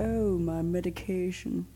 Oh, medication.